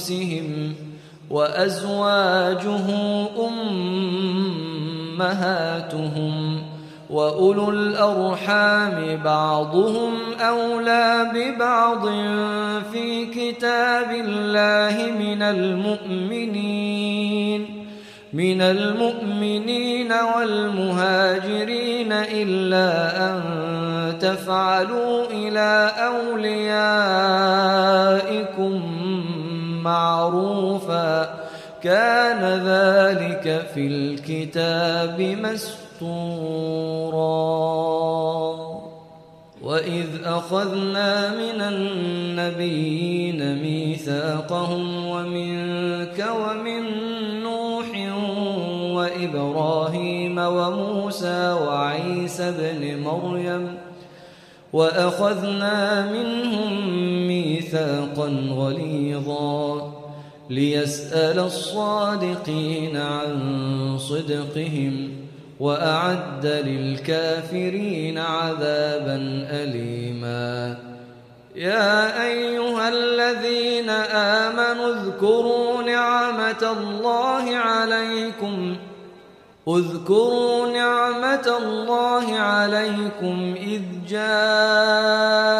أنفسهم وأزواجه أمهاتهم وأولو الأرحام بعضهم أولى ببعض في كتاب الله من المؤمنين من المؤمنين والمهاجرين إلا أن تفعلوا إلى أوليائكم معروفا. كان ذلك في الكتاب مسطورا وإذ أخذنا من النبيين ميثاقهم ومنك ومن نوح وإبراهيم وموسى وعيسى بن مريم. وأخذنا منهم ميثاقا غليظا. ليسأل الصادقين عن صدقهم وأعد للكافرين عذابا أليما. يا أيها الذين آمنوا اذكروا نعمة الله عليكم. اذكروا نعمة الله عليكم إذ جاءتكم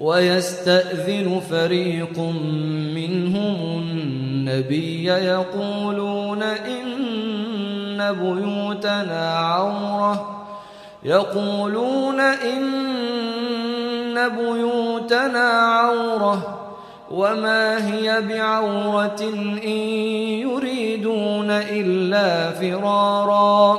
ويستأذن فريق منهم النبي يقولون إن بيوتنا عورة. يقولون إن بيوتنا عورة. وما هي بعورة إن يريدون إلا فرارا.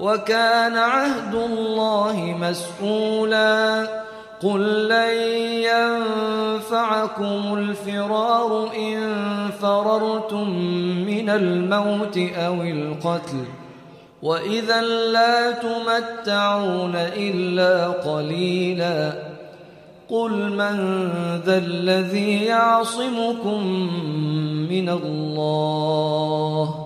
وكان عهد الله مسؤولا. قل لن ينفعكم الفرار إن فررتم من الموت أو القتل. وإذا لا تمتعون إلا قليلاً. قل من ذا الذي يعصمكم من الله؟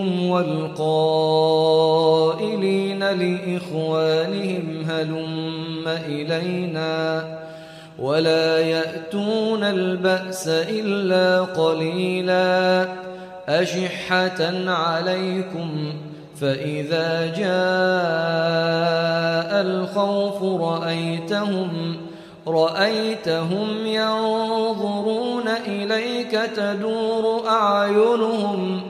منكم والقائلين لإخوانهم هلم إلينا ولا يأتون البأس إلا قليلا أشحة عليكم فإذا جاء الخوف رأيتهم رأيتهم ينظرون إليك تدور أعينهم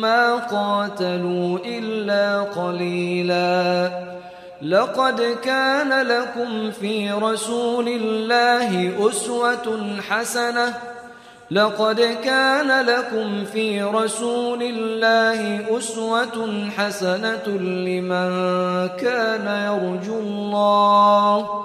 ما قاتلوا إلا قليلا. لقد كان لكم في رسول الله أسوة حسنة. لقد كان لكم في رسول الله أسوة حسنة لمن كان يرجو الله.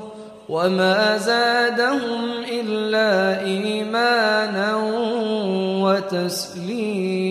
وما زادهم إلا إيمانا وتسليما